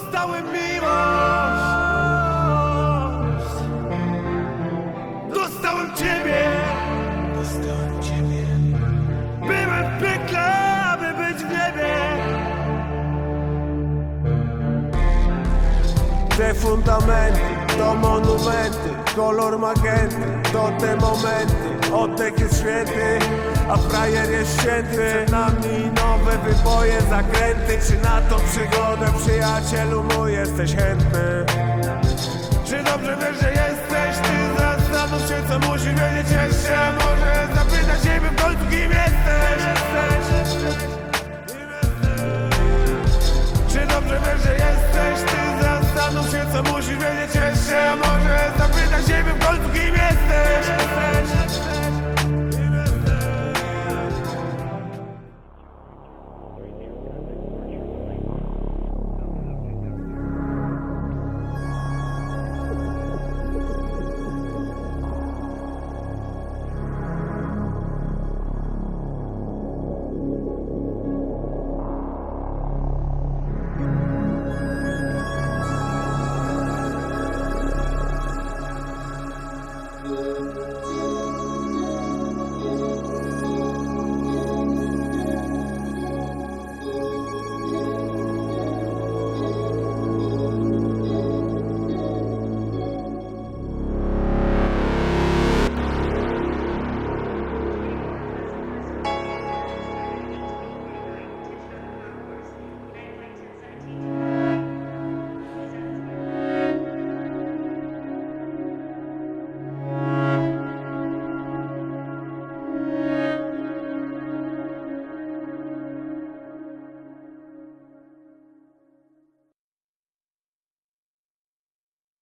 Dostałem miłość. Dostałem ciebie. Dostałem ciebie. Byłem w piekle, aby być w niebie. Te fundamenty to monumenty Kolor magenty to te momenty Oddech jest święty, a frajer jest święty Przed nami nowe wyboje, zakręty Czy na tą przygodę przyjacielu mój jesteś chętny? Czy dobrze wiesz, że jesteś? Ty zastanów się, co musi wiedzieć jeszcze Música